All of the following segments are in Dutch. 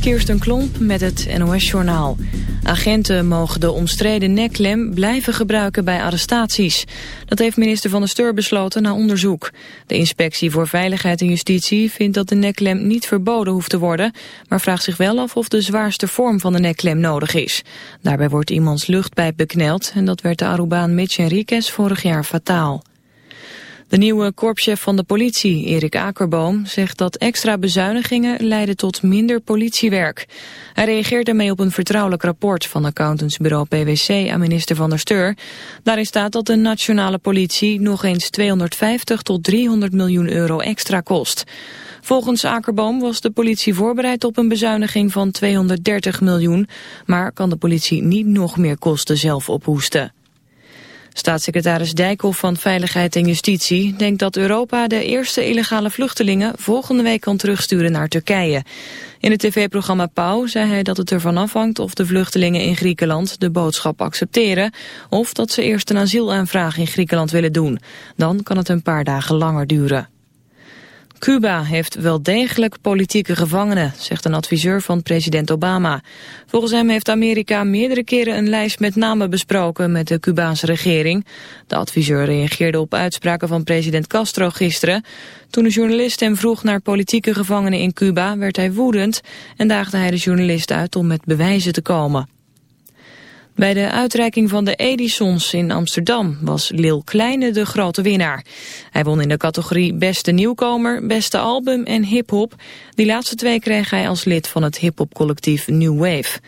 Kirsten Klomp met het NOS-journaal. Agenten mogen de omstreden neklem blijven gebruiken bij arrestaties. Dat heeft minister Van der Steur besloten na onderzoek. De Inspectie voor Veiligheid en Justitie vindt dat de neklem niet verboden hoeft te worden... maar vraagt zich wel af of de zwaarste vorm van de neklem nodig is. Daarbij wordt iemands luchtpijp bekneld en dat werd de Arubaan Mitch Henriquez vorig jaar fataal. De nieuwe korpschef van de politie, Erik Akerboom, zegt dat extra bezuinigingen leiden tot minder politiewerk. Hij reageert daarmee op een vertrouwelijk rapport van accountantsbureau PwC aan minister Van der Steur. Daarin staat dat de nationale politie nog eens 250 tot 300 miljoen euro extra kost. Volgens Akerboom was de politie voorbereid op een bezuiniging van 230 miljoen, maar kan de politie niet nog meer kosten zelf ophoesten. Staatssecretaris Dijkhoff van Veiligheid en Justitie denkt dat Europa de eerste illegale vluchtelingen volgende week kan terugsturen naar Turkije. In het tv-programma Pauw zei hij dat het ervan afhangt of de vluchtelingen in Griekenland de boodschap accepteren of dat ze eerst een asielaanvraag in Griekenland willen doen. Dan kan het een paar dagen langer duren. Cuba heeft wel degelijk politieke gevangenen, zegt een adviseur van president Obama. Volgens hem heeft Amerika meerdere keren een lijst met namen besproken met de Cubaanse regering. De adviseur reageerde op uitspraken van president Castro gisteren. Toen de journalist hem vroeg naar politieke gevangenen in Cuba werd hij woedend en daagde hij de journalist uit om met bewijzen te komen. Bij de uitreiking van de Edisons in Amsterdam was Lil Kleine de grote winnaar. Hij won in de categorie Beste Nieuwkomer, Beste Album en Hip Hop. Die laatste twee kreeg hij als lid van het hip-hop collectief New Wave.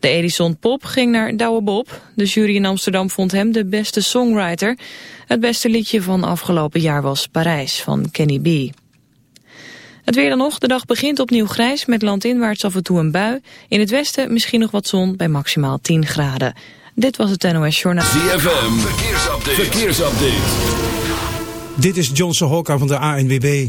De Edison Pop ging naar Douwe Bob. De jury in Amsterdam vond hem de beste songwriter. Het beste liedje van afgelopen jaar was Parijs van Kenny B. Het weer dan nog. De dag begint opnieuw grijs met landinwaarts af en toe een bui. In het westen misschien nog wat zon bij maximaal 10 graden. Dit was het NOS Journaal. ZFM, verkeersupdate. verkeersupdate. Dit is Johnson Hokka van de ANWB.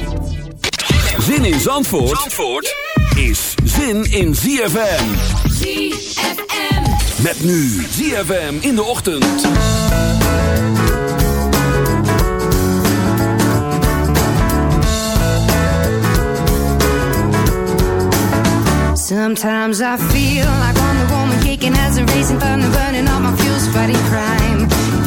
Zin in Zandvoort, Zandvoort is zin in ZFM. ZFM. Met nu ZFM in de ochtend. Sometimes I feel like I'm the woman kicking as a racing thunder, burning all my fuels, fighting crime.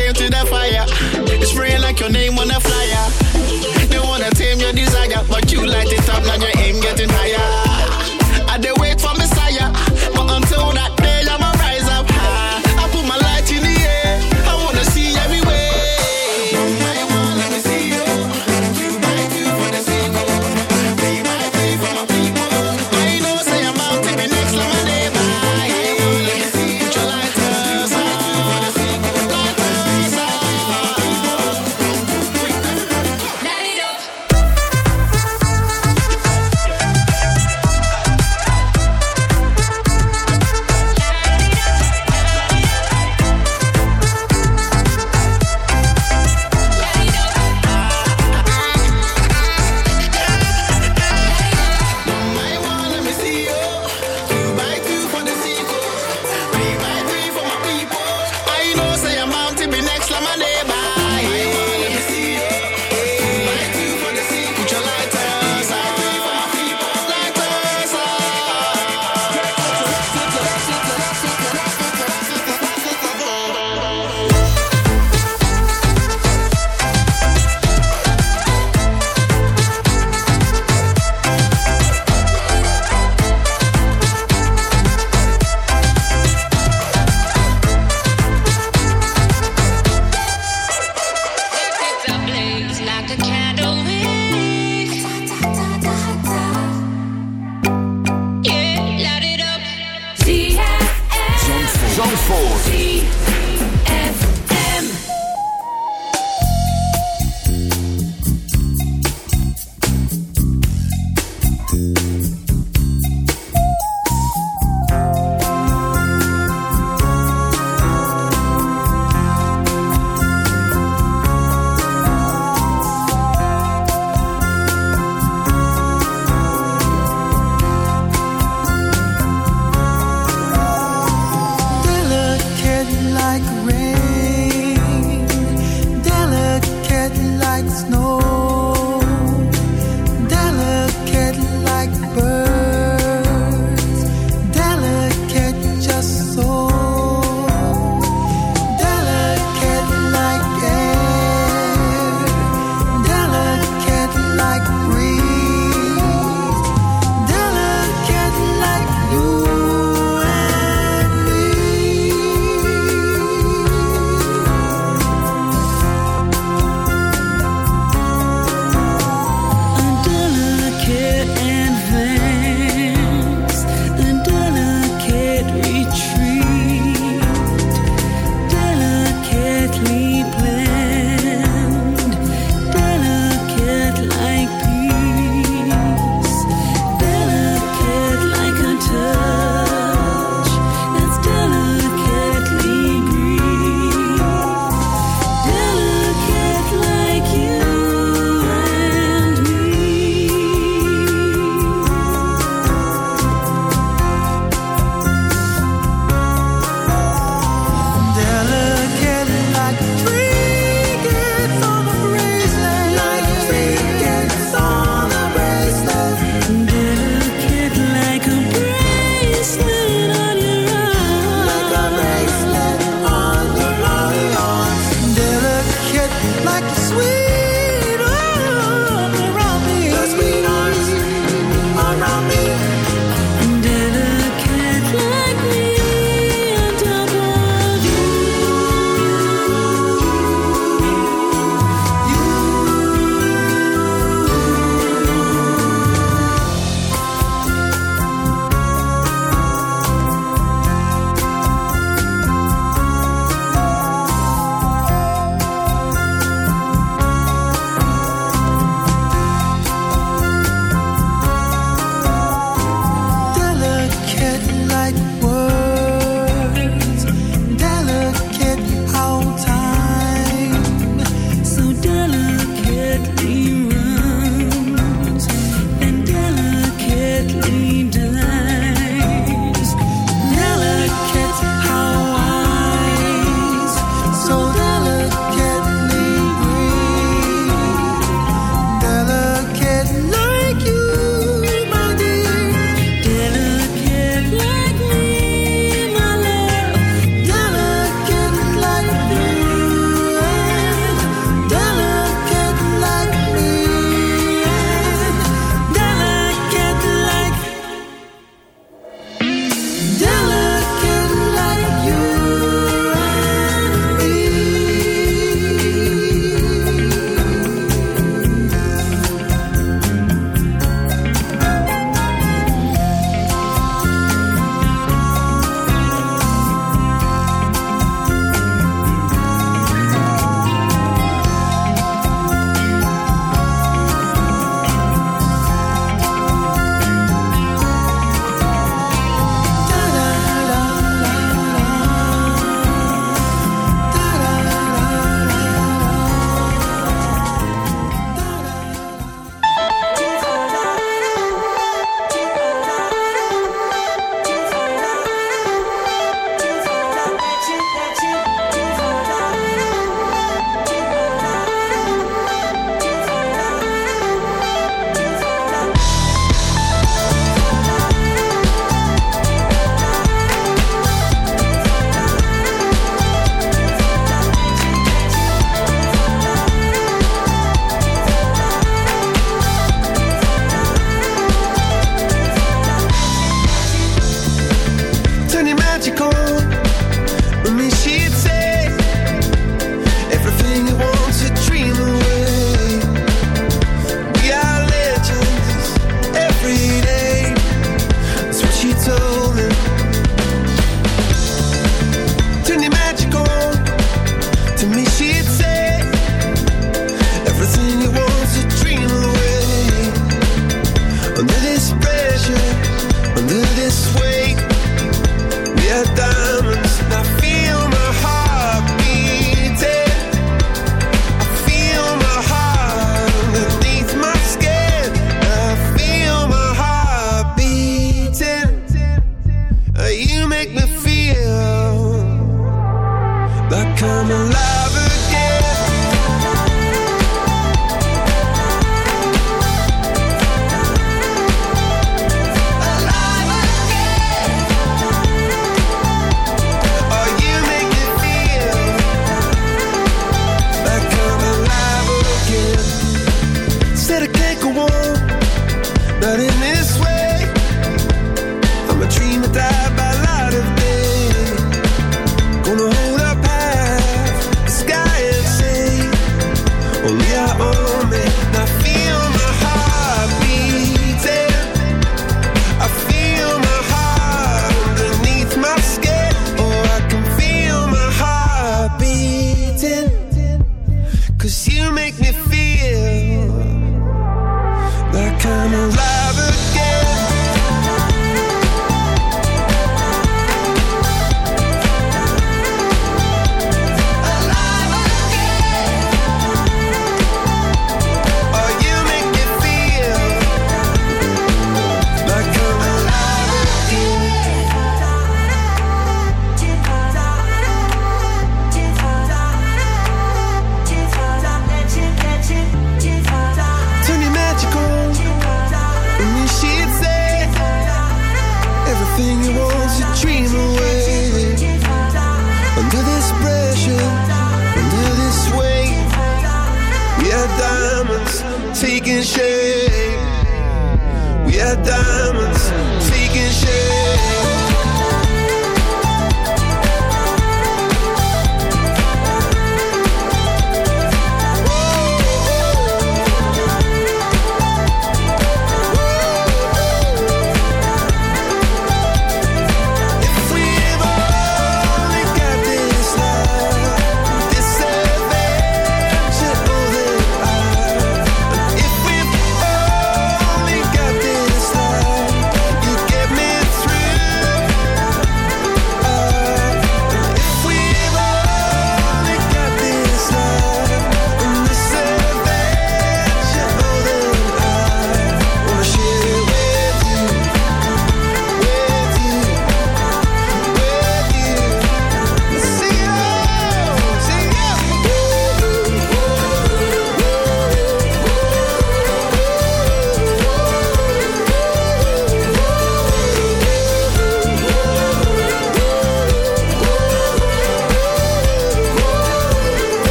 flame to the fire. It's spraying like your name on a flyer. They wanna tame your desire, but you light it up, now your aim getting higher.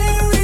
Hallelujah.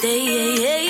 Stay.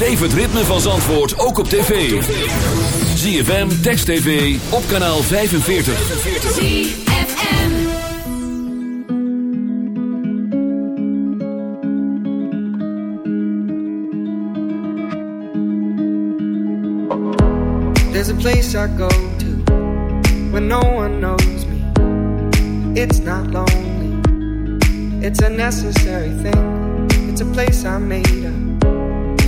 Beleef het ritme van Zandvoort ook op tv. ZFM, Text TV, op kanaal 45. ZFM. There's a place I go to when no one knows me. It's not lonely, it's a necessary thing. It's a place I made up.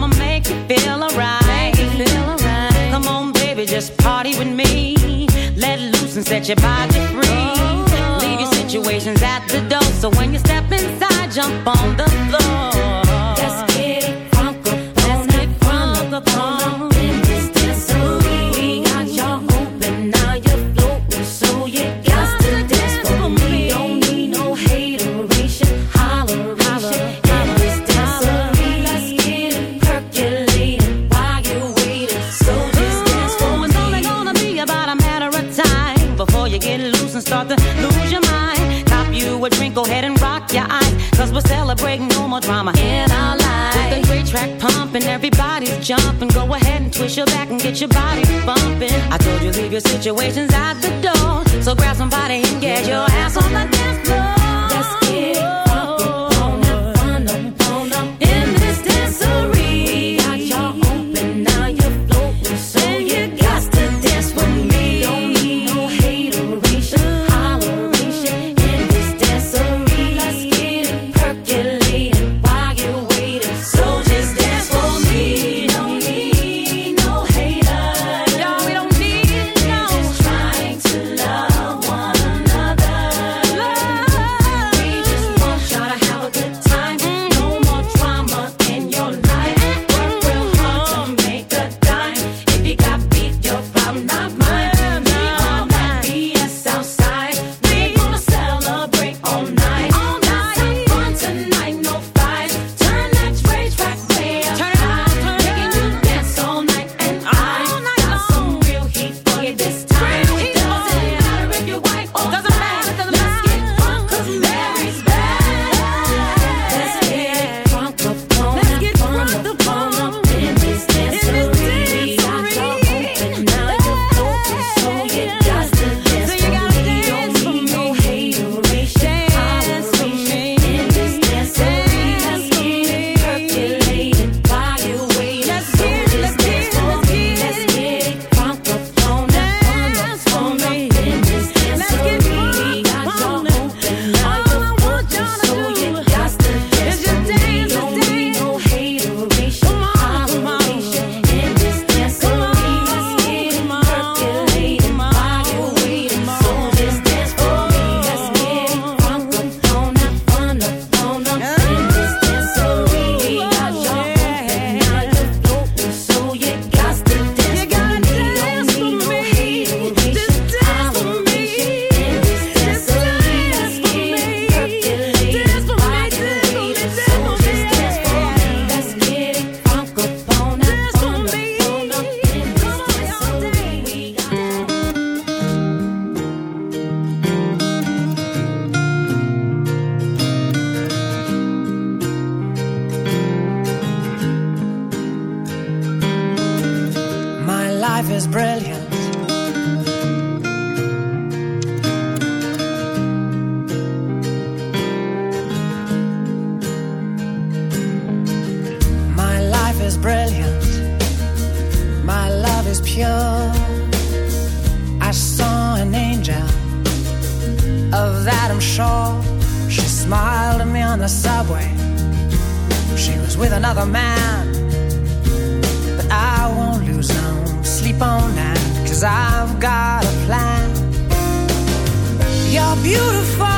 I'ma make you feel alright. Right. Come on, baby, just party with me. Let loose and set your body free. Oh, oh. Leave your situations at the door. So when you step inside, jump on the floor Everybody's jumping. Go ahead and twist your back and get your body bumping. I told you leave your situations out the door. So grab somebody and get your ass on the I've got a plan. You're beautiful.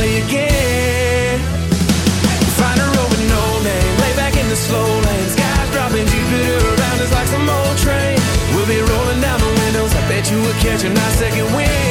catch a nice second wind.